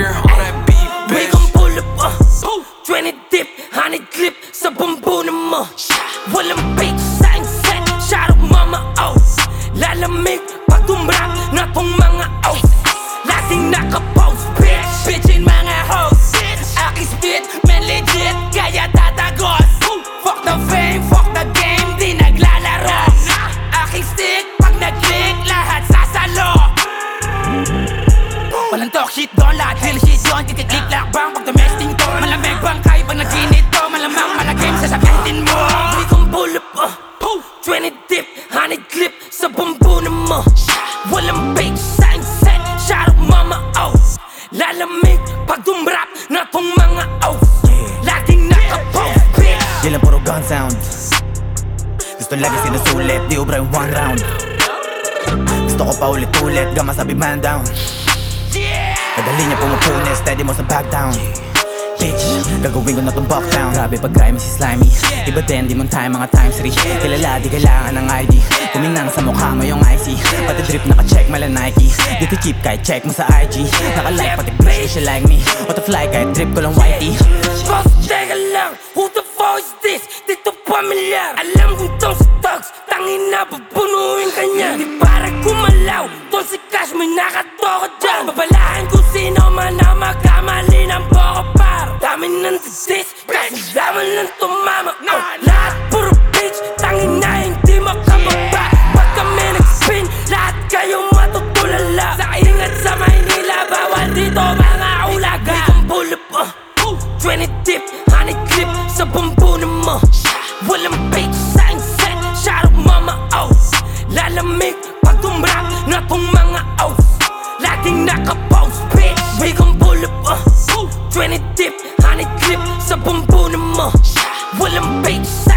burger on that beat, bitch. We gon' pull up, uh, Boom. 20 dip, 100 clip, sa bumbo na mo. Walang big sign set, shout out mama, oh. Lalamig, pag tumrap na tong mga oh. Laging nakapost, bitch, bitchin mga hoes. Aki spit, man legit, kaya tatagot. Walang talk shit doon, lahat real shit yun Titiklik lakbang pag tumesting to Malamig bang kayo pag naginit to Malamang malagim sa sabihin mo. Hindi kong bullet uh, 20 dip, 100 clip sa bumbunan mo. Walang fake sign set, shout out mama oh. Lalamig pag dumrap na tong mga oh. Laging nakapost bitch. Di lang puro gun sound. Gusto lagi sinusulit, di ubra yung one round. Gusto ko pa ulit-ulit, gama sabi man down Madali niya pumupunin, steady mo sa back down. Bitch, gagawin ko na tong buck down. Grabe pag grime si slimy. Iba din, di mo time mga times 3 Kilala, di kailangan ng ID Kuminang sa mukha mo yung IC Pati drip naka-check mala Nike. Dito cheap kahit check mo sa IG Naka-like pati bitch she like me. What the fly kahit drip ko lang whitey. Boss, teka lang, who the fuck is this? Dito pamilyar Alam kong tong thugs Tangin na papunuin ka niya. Di para kumalaw. Tong si Cash may nakatoko dyan. Babalahan tumama oh, Lahat puro bitch. Tangin na hindi makababa. Pag kami nag-spin? Lahat kayo matutulala. Sa ingat sa Maynila Bawal dito mga ulaga. Di kong bullet uh, 20 dip, 100 clip sa bumbunan mo. Walang fake sign set, shout out mama oh. Lalamig pag tumrap na tong Walang